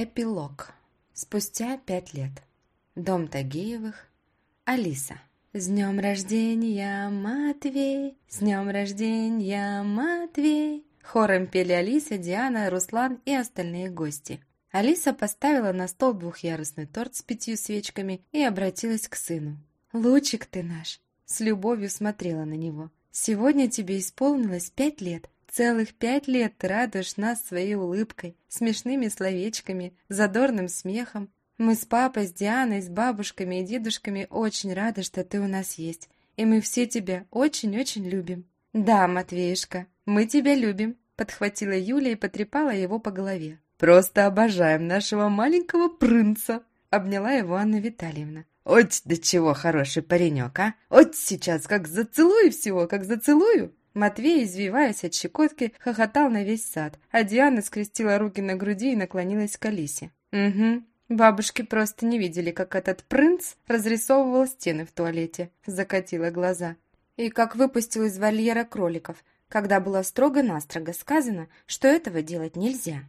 Эпилог. Спустя пять лет. Дом Тагеевых. Алиса. С днем рождения, Матвей! С днем рождения, Матвей! Хором пели Алиса, Диана, Руслан и остальные гости. Алиса поставила на стол двухъярусный торт с пятью свечками и обратилась к сыну. «Лучик ты наш!» С любовью смотрела на него. «Сегодня тебе исполнилось пять лет. Целых пять лет ты радуешь нас своей улыбкой, смешными словечками, задорным смехом. Мы с папой, с Дианой, с бабушками и дедушками очень рады, что ты у нас есть. И мы все тебя очень-очень любим. Да, Матвеюшка, мы тебя любим, подхватила Юля и потрепала его по голове. Просто обожаем нашего маленького принца, обняла его Анна Витальевна. «От, да чего хороший паренек, а! От сейчас как зацелую всего, как зацелую!» Матвей, извиваясь от щекотки, хохотал на весь сад, а Диана скрестила руки на груди и наклонилась к Алисе. «Угу, Бабушки просто не видели, как этот принц разрисовывал стены в туалете, закатила глаза. И как выпустил из вольера кроликов, когда было строго-настрого сказано, что этого делать нельзя.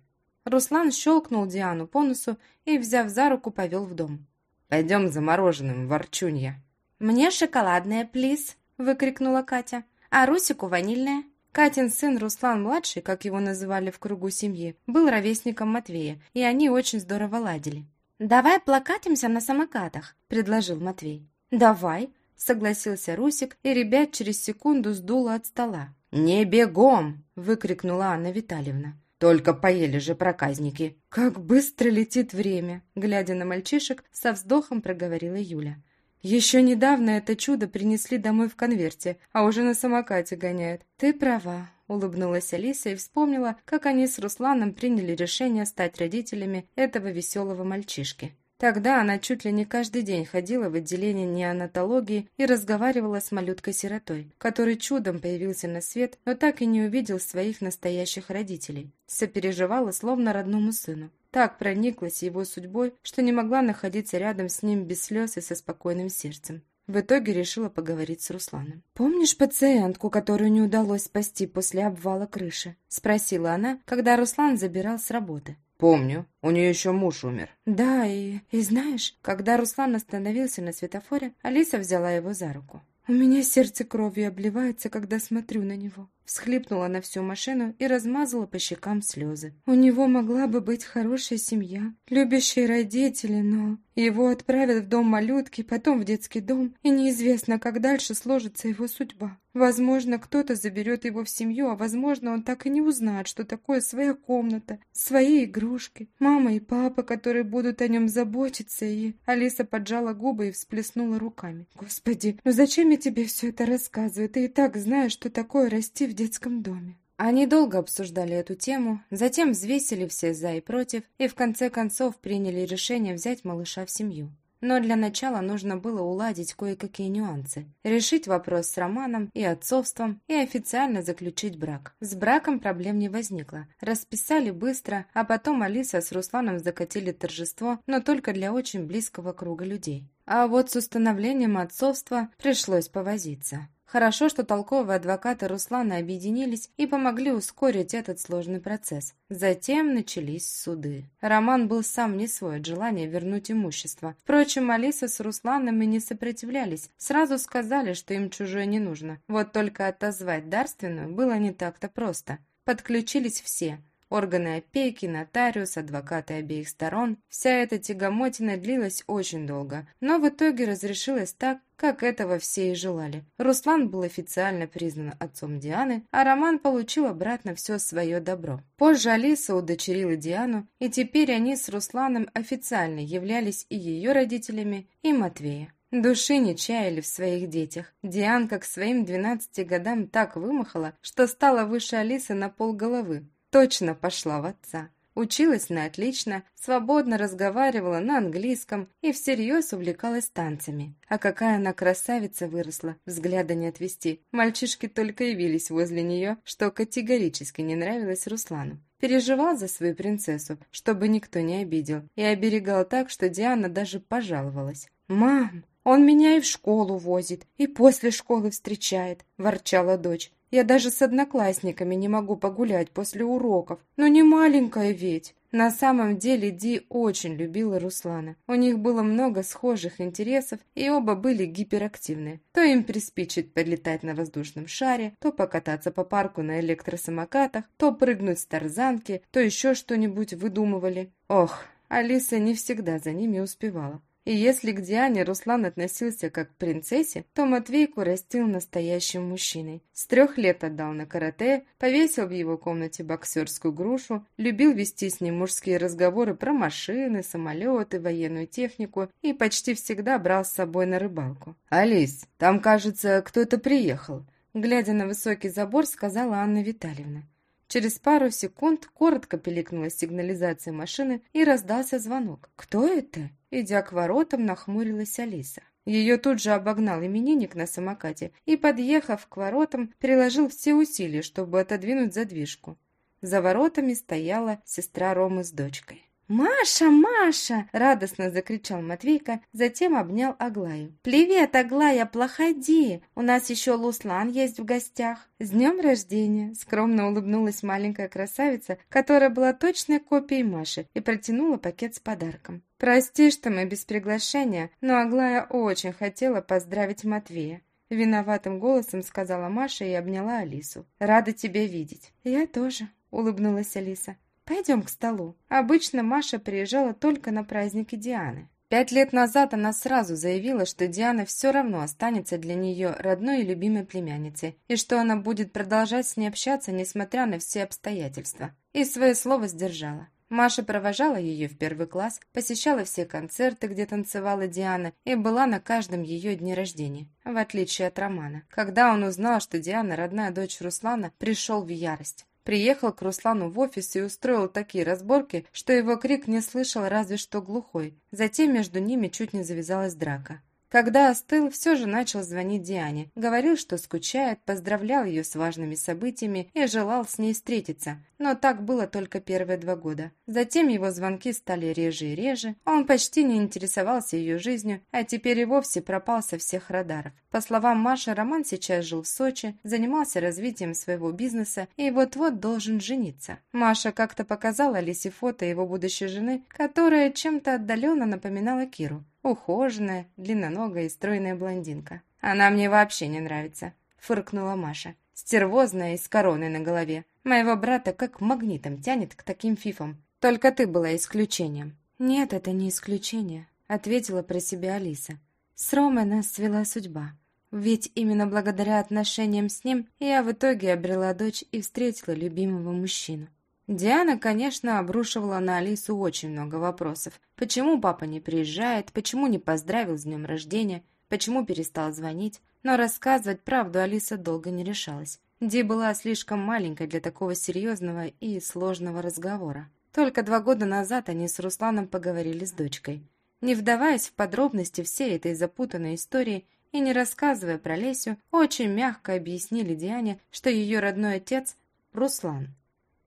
Руслан щелкнул Диану по носу и, взяв за руку, повел в дом. «Пойдем за мороженым, ворчунья». «Мне шоколадное, плиз!» – выкрикнула Катя а Русику ванильное. Катин сын Руслан-младший, как его называли в кругу семьи, был ровесником Матвея, и они очень здорово ладили. «Давай плакатимся на самокатах», — предложил Матвей. «Давай», — согласился Русик, и ребят через секунду сдуло от стола. «Не бегом!» — выкрикнула Анна Витальевна. «Только поели же проказники!» «Как быстро летит время!» Глядя на мальчишек, со вздохом проговорила Юля. Еще недавно это чудо принесли домой в конверте, а уже на самокате гоняют. Ты права, улыбнулась Алиса и вспомнила, как они с Русланом приняли решение стать родителями этого веселого мальчишки. Тогда она чуть ли не каждый день ходила в отделение неонатологии и разговаривала с малюткой-сиротой, который чудом появился на свет, но так и не увидел своих настоящих родителей. Сопереживала словно родному сыну. Так прониклась его судьбой, что не могла находиться рядом с ним без слез и со спокойным сердцем. В итоге решила поговорить с Русланом. «Помнишь пациентку, которую не удалось спасти после обвала крыши?» – спросила она, когда Руслан забирал с работы. «Помню. У нее еще муж умер». «Да, и, и знаешь, когда Руслан остановился на светофоре, Алиса взяла его за руку. У меня сердце кровью обливается, когда смотрю на него всхлипнула на всю машину и размазала по щекам слезы. У него могла бы быть хорошая семья, любящие родители, но его отправят в дом малютки, потом в детский дом, и неизвестно, как дальше сложится его судьба. Возможно, кто-то заберет его в семью, а возможно, он так и не узнает, что такое своя комната, свои игрушки, мама и папа, которые будут о нем заботиться, и... Алиса поджала губы и всплеснула руками. «Господи, ну зачем я тебе все это рассказываю? Ты и так знаешь, что такое расти в детском доме. Они долго обсуждали эту тему, затем взвесили все «за» и «против» и в конце концов приняли решение взять малыша в семью. Но для начала нужно было уладить кое-какие нюансы. Решить вопрос с Романом и отцовством и официально заключить брак. С браком проблем не возникло. Расписали быстро, а потом Алиса с Русланом закатили торжество, но только для очень близкого круга людей. А вот с установлением отцовства пришлось повозиться. Хорошо, что толковые адвокаты Руслана объединились и помогли ускорить этот сложный процесс. Затем начались суды. Роман был сам не свой от желания вернуть имущество. Впрочем, Алиса с Русланом и не сопротивлялись. Сразу сказали, что им чужое не нужно. Вот только отозвать дарственную было не так-то просто. Подключились все органы опеки, нотариус, адвокаты обеих сторон. Вся эта тягомотина длилась очень долго, но в итоге разрешилась так, как этого все и желали. Руслан был официально признан отцом Дианы, а Роман получил обратно все свое добро. Позже Алиса удочерила Диану, и теперь они с Русланом официально являлись и ее родителями, и Матвея. Души не чаяли в своих детях. Дианка к своим 12 годам так вымахала, что стала выше Алисы на полголовы. Точно пошла в отца. Училась на отлично, свободно разговаривала на английском и всерьез увлекалась танцами. А какая она красавица выросла, взгляда не отвести. Мальчишки только явились возле нее, что категорически не нравилось Руслану. Переживал за свою принцессу, чтобы никто не обидел, и оберегал так, что Диана даже пожаловалась. «Мам, он меня и в школу возит, и после школы встречает», – ворчала дочь. Я даже с одноклассниками не могу погулять после уроков. Но не маленькая ведь. На самом деле Ди очень любила Руслана. У них было много схожих интересов, и оба были гиперактивны. То им приспичит полетать на воздушном шаре, то покататься по парку на электросамокатах, то прыгнуть с тарзанки, то еще что-нибудь выдумывали. Ох, Алиса не всегда за ними успевала. И если к Диане Руслан относился как к принцессе, то Матвейку растил настоящим мужчиной. С трех лет отдал на карате, повесил в его комнате боксерскую грушу, любил вести с ним мужские разговоры про машины, самолеты, военную технику и почти всегда брал с собой на рыбалку. «Алис, там, кажется, кто-то приехал», глядя на высокий забор, сказала Анна Витальевна. Через пару секунд коротко пиликнула сигнализация машины и раздался звонок. «Кто это?» Идя к воротам, нахмурилась Алиса. Ее тут же обогнал именинник на самокате и, подъехав к воротам, приложил все усилия, чтобы отодвинуть задвижку. За воротами стояла сестра Ромы с дочкой. «Маша, Маша!» – радостно закричал Матвейка, затем обнял Аглаю. «Привет, Аглая, плоходи! У нас еще Луслан есть в гостях!» «С днем рождения!» – скромно улыбнулась маленькая красавица, которая была точной копией Маши, и протянула пакет с подарком. «Прости, что мы без приглашения, но Аглая очень хотела поздравить Матвея. Виноватым голосом сказала Маша и обняла Алису. «Рада тебя видеть». «Я тоже», — улыбнулась Алиса. «Пойдем к столу». Обычно Маша приезжала только на праздники Дианы. Пять лет назад она сразу заявила, что Диана все равно останется для нее родной и любимой племянницей, и что она будет продолжать с ней общаться, несмотря на все обстоятельства. И свое слово сдержала. Маша провожала ее в первый класс, посещала все концерты, где танцевала Диана, и была на каждом ее дне рождения, в отличие от Романа. Когда он узнал, что Диана родная дочь Руслана, пришел в ярость. Приехал к Руслану в офис и устроил такие разборки, что его крик не слышал разве что глухой. Затем между ними чуть не завязалась драка. Когда остыл, все же начал звонить Диане. Говорил, что скучает, поздравлял ее с важными событиями и желал с ней встретиться. Но так было только первые два года. Затем его звонки стали реже и реже. Он почти не интересовался ее жизнью, а теперь и вовсе пропал со всех радаров. По словам Маши, Роман сейчас жил в Сочи, занимался развитием своего бизнеса и вот-вот должен жениться. Маша как-то показала Алисе фото его будущей жены, которая чем-то отдаленно напоминала Киру. Ухоженная, длинноногая и стройная блондинка. «Она мне вообще не нравится», — фыркнула Маша. «Стервозная и с короной на голове. Моего брата как магнитом тянет к таким фифам. Только ты была исключением». «Нет, это не исключение», — ответила про себя Алиса. «С Ромой нас свела судьба. Ведь именно благодаря отношениям с ним я в итоге обрела дочь и встретила любимого мужчину. Диана, конечно, обрушивала на Алису очень много вопросов. Почему папа не приезжает, почему не поздравил с днем рождения, почему перестал звонить. Но рассказывать правду Алиса долго не решалась. Ди была слишком маленькой для такого серьезного и сложного разговора. Только два года назад они с Русланом поговорили с дочкой. Не вдаваясь в подробности всей этой запутанной истории и не рассказывая про Лесю, очень мягко объяснили Диане, что ее родной отец – Руслан.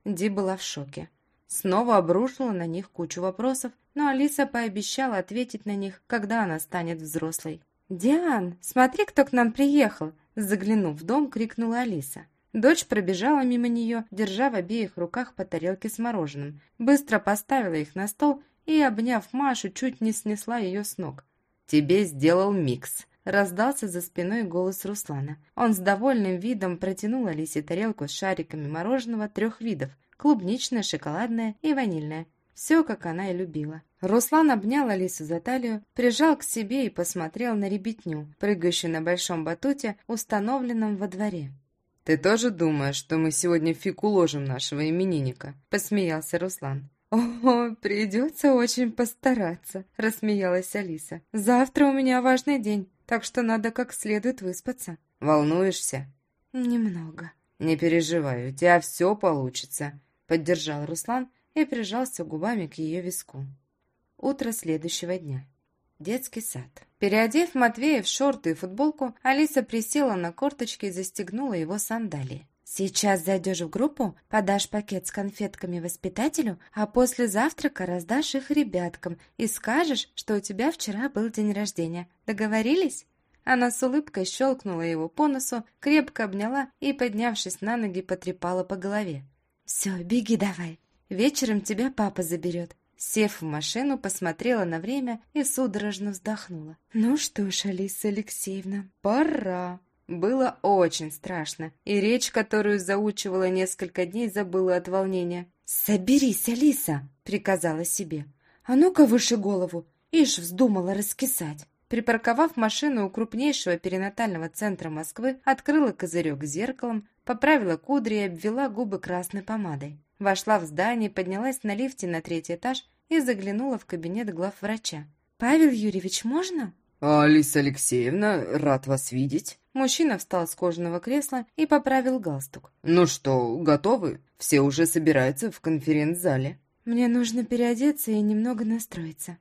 Ди была в шоке. Снова обрушила на них кучу вопросов, но Алиса пообещала ответить на них, когда она станет взрослой. «Диан, смотри, кто к нам приехал!» Заглянув в дом, крикнула Алиса. Дочь пробежала мимо нее, держа в обеих руках по тарелке с мороженым, быстро поставила их на стол и, обняв Машу, чуть не снесла ее с ног. «Тебе сделал микс», Раздался за спиной голос Руслана. Он с довольным видом протянул Алисе тарелку с шариками мороженого трех видов – клубничное, шоколадное и ванильное. Все, как она и любила. Руслан обнял Алису за талию, прижал к себе и посмотрел на ребятню, прыгающую на большом батуте, установленном во дворе. «Ты тоже думаешь, что мы сегодня фиг уложим нашего именинника?» – посмеялся Руслан. «О, придется очень постараться», – рассмеялась Алиса. «Завтра у меня важный день так что надо как следует выспаться». «Волнуешься?» «Немного». «Не переживай, у тебя все получится», — поддержал Руслан и прижался губами к ее виску. Утро следующего дня. Детский сад. Переодев Матвея в шорты и футболку, Алиса присела на корточки и застегнула его сандалии. «Сейчас зайдешь в группу, подашь пакет с конфетками воспитателю, а после завтрака раздашь их ребяткам и скажешь, что у тебя вчера был день рождения. Договорились?» Она с улыбкой щелкнула его по носу, крепко обняла и, поднявшись на ноги, потрепала по голове. «Все, беги давай!» Вечером тебя папа заберет». Сев в машину, посмотрела на время и судорожно вздохнула. «Ну что ж, Алиса Алексеевна, пора». Было очень страшно, и речь, которую заучивала несколько дней, забыла от волнения. «Соберись, Алиса!» — приказала себе. «А ну-ка выше голову!» Ишь, вздумала раскисать. Припарковав машину у крупнейшего перинатального центра Москвы, открыла козырек зеркалом, поправила кудри и обвела губы красной помадой. Вошла в здание, поднялась на лифте на третий этаж и заглянула в кабинет главврача. «Павел Юрьевич, можно?» «Алиса Алексеевна, рад вас видеть». Мужчина встал с кожаного кресла и поправил галстук. «Ну что, готовы? Все уже собираются в конференц-зале». «Мне нужно переодеться и немного настроиться».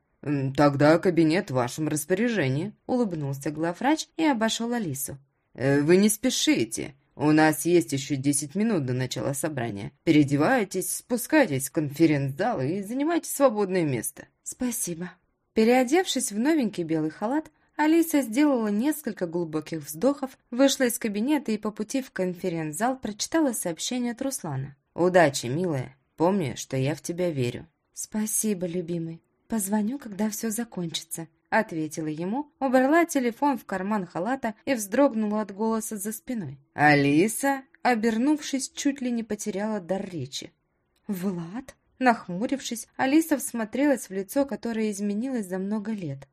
«Тогда кабинет в вашем распоряжении», — улыбнулся главврач и обошел Алису. «Э, «Вы не спешите. У нас есть еще десять минут до начала собрания. Переодевайтесь, спускайтесь в конференц-зал и занимайте свободное место». «Спасибо». Переодевшись в новенький белый халат, Алиса сделала несколько глубоких вздохов, вышла из кабинета и по пути в конференц-зал прочитала сообщение от Руслана. «Удачи, милая. Помни, что я в тебя верю». «Спасибо, любимый. Позвоню, когда все закончится», — ответила ему, убрала телефон в карман халата и вздрогнула от голоса за спиной. «Алиса?» Обернувшись, чуть ли не потеряла дар речи. «Влад?» Нахмурившись, Алиса всмотрелась в лицо, которое изменилось за много лет.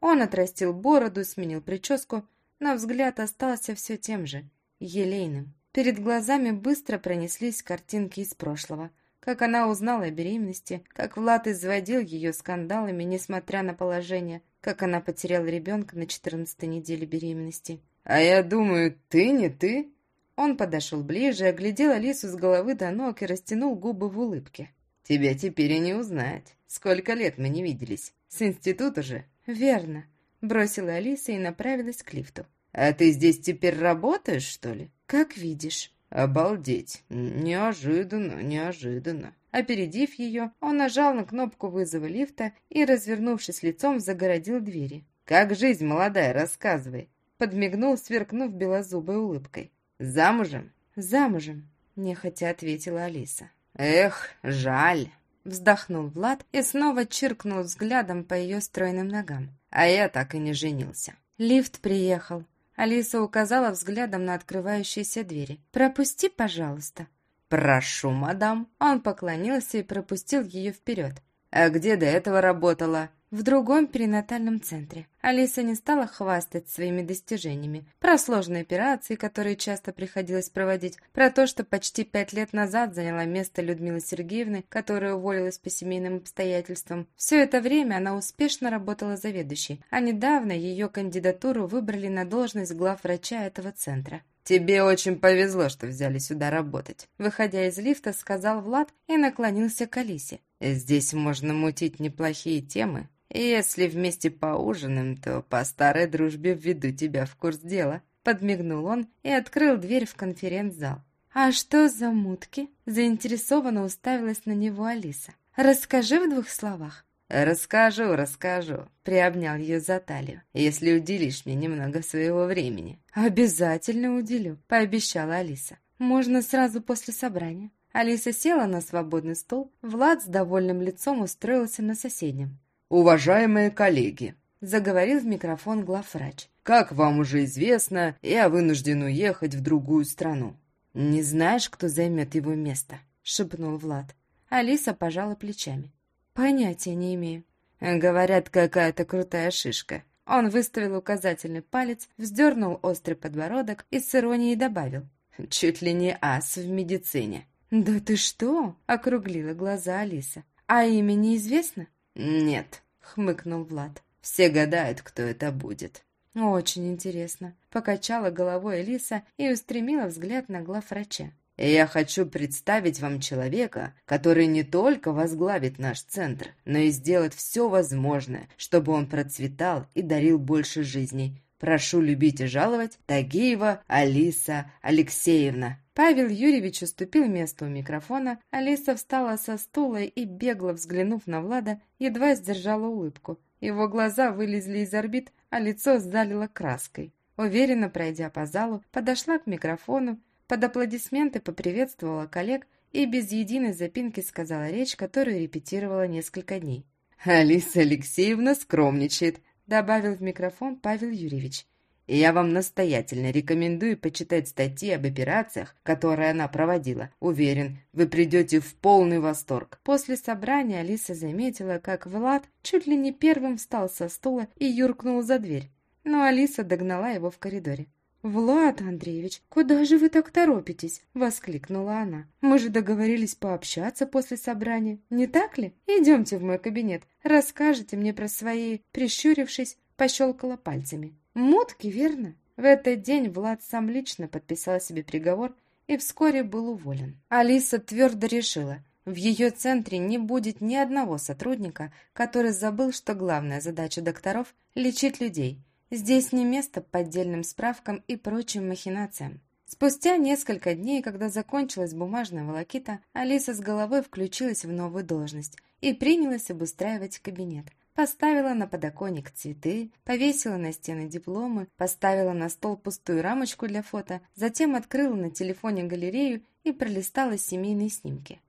Он отрастил бороду, сменил прическу, но взгляд остался все тем же, елейным. Перед глазами быстро пронеслись картинки из прошлого. Как она узнала о беременности, как Влад изводил ее скандалами, несмотря на положение, как она потеряла ребенка на четырнадцатой неделе беременности. «А я думаю, ты не ты?» Он подошел ближе, оглядел Алису с головы до ног и растянул губы в улыбке. «Тебя теперь и не узнать. Сколько лет мы не виделись. С института же?» «Верно», — бросила Алиса и направилась к лифту. «А ты здесь теперь работаешь, что ли?» «Как видишь». «Обалдеть! Неожиданно, неожиданно!» Опередив ее, он нажал на кнопку вызова лифта и, развернувшись лицом, загородил двери. «Как жизнь молодая, рассказывай!» Подмигнул, сверкнув белозубой улыбкой. «Замужем?» «Замужем», — нехотя ответила Алиса. «Эх, жаль!» Вздохнул Влад и снова чиркнул взглядом по ее стройным ногам. А я так и не женился. Лифт приехал. Алиса указала взглядом на открывающиеся двери. «Пропусти, пожалуйста». «Прошу, мадам». Он поклонился и пропустил ее вперед. «А где до этого работала?» в другом перинатальном центре. Алиса не стала хвастать своими достижениями. Про сложные операции, которые часто приходилось проводить, про то, что почти пять лет назад заняла место Людмилы Сергеевны, которая уволилась по семейным обстоятельствам. Все это время она успешно работала заведующей, а недавно ее кандидатуру выбрали на должность главврача этого центра. «Тебе очень повезло, что взяли сюда работать», выходя из лифта, сказал Влад и наклонился к Алисе. «Здесь можно мутить неплохие темы, «Если вместе поужинаем, то по старой дружбе введу тебя в курс дела», подмигнул он и открыл дверь в конференц-зал. «А что за мутки?» заинтересованно уставилась на него Алиса. «Расскажи в двух словах». «Расскажу, расскажу», — приобнял ее за талию, «если уделишь мне немного своего времени». «Обязательно уделю», — пообещала Алиса. «Можно сразу после собрания». Алиса села на свободный стол, Влад с довольным лицом устроился на соседнем. «Уважаемые коллеги», — заговорил в микрофон главврач. «Как вам уже известно, я вынужден уехать в другую страну». «Не знаешь, кто займет его место?» — шепнул Влад. Алиса пожала плечами. «Понятия не имею». «Говорят, какая-то крутая шишка». Он выставил указательный палец, вздернул острый подбородок и с иронией добавил. «Чуть ли не ас в медицине». «Да ты что?» — округлила глаза Алиса. «А имя неизвестно?» «Нет», — хмыкнул Влад. «Все гадают, кто это будет». «Очень интересно», — покачала головой Элиса и устремила взгляд на главврача. «Я хочу представить вам человека, который не только возглавит наш центр, но и сделает все возможное, чтобы он процветал и дарил больше жизней. Прошу любить и жаловать Тагиева Алиса Алексеевна». Павел Юрьевич уступил место у микрофона, Алиса встала со стула и, бегло взглянув на Влада, едва сдержала улыбку. Его глаза вылезли из орбит, а лицо залило краской. Уверенно пройдя по залу, подошла к микрофону, под аплодисменты поприветствовала коллег и без единой запинки сказала речь, которую репетировала несколько дней. «Алиса Алексеевна скромничает», — добавил в микрофон Павел Юрьевич. И я вам настоятельно рекомендую почитать статьи об операциях, которые она проводила. Уверен, вы придете в полный восторг. После собрания Алиса заметила, как Влад чуть ли не первым встал со стула и юркнул за дверь. Но Алиса догнала его в коридоре. «Влад Андреевич, куда же вы так торопитесь?» – воскликнула она. «Мы же договорились пообщаться после собрания, не так ли? Идемте в мой кабинет, расскажете мне про свои...» Прищурившись, пощелкала пальцами. Мутки, верно? В этот день Влад сам лично подписал себе приговор и вскоре был уволен. Алиса твердо решила, в ее центре не будет ни одного сотрудника, который забыл, что главная задача докторов – лечить людей. Здесь не место поддельным справкам и прочим махинациям. Спустя несколько дней, когда закончилась бумажная волокита, Алиса с головой включилась в новую должность и принялась обустраивать кабинет – Поставила на подоконник цветы, повесила на стены дипломы, поставила на стол пустую рамочку для фото, затем открыла на телефоне галерею и пролистала семейные снимки.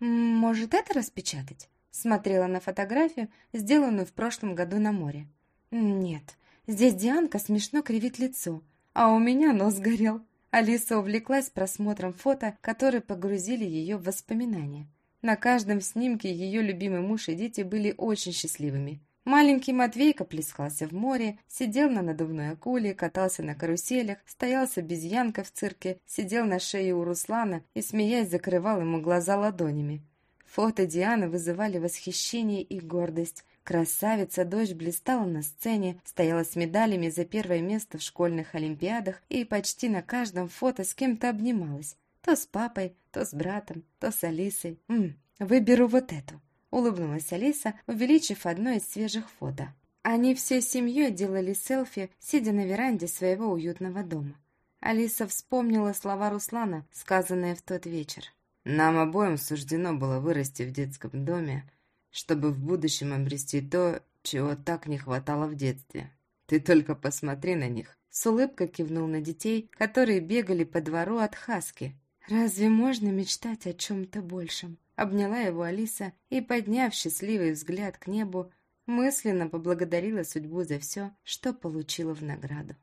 «Может, это распечатать?» Смотрела на фотографию, сделанную в прошлом году на море. «Нет, здесь Дианка смешно кривит лицо, а у меня нос горел». Алиса увлеклась просмотром фото, которые погрузили ее в воспоминания. На каждом снимке ее любимый муж и дети были очень счастливыми. Маленький Матвейка плескался в море, сидел на надувной акуле, катался на каруселях, стоял с обезьянкой в цирке, сидел на шее у Руслана и, смеясь, закрывал ему глаза ладонями. Фото Дианы вызывали восхищение и гордость. Красавица дочь блистала на сцене, стояла с медалями за первое место в школьных олимпиадах и почти на каждом фото с кем-то обнималась. То с папой, то с братом, то с Алисой. М выберу вот эту. Улыбнулась Алиса, увеличив одно из свежих фото. Они все семьей делали селфи, сидя на веранде своего уютного дома. Алиса вспомнила слова Руслана, сказанные в тот вечер. «Нам обоим суждено было вырасти в детском доме, чтобы в будущем обрести то, чего так не хватало в детстве. Ты только посмотри на них». С улыбкой кивнул на детей, которые бегали по двору от Хаски, «Разве можно мечтать о чем-то большем?» Обняла его Алиса и, подняв счастливый взгляд к небу, мысленно поблагодарила судьбу за все, что получила в награду.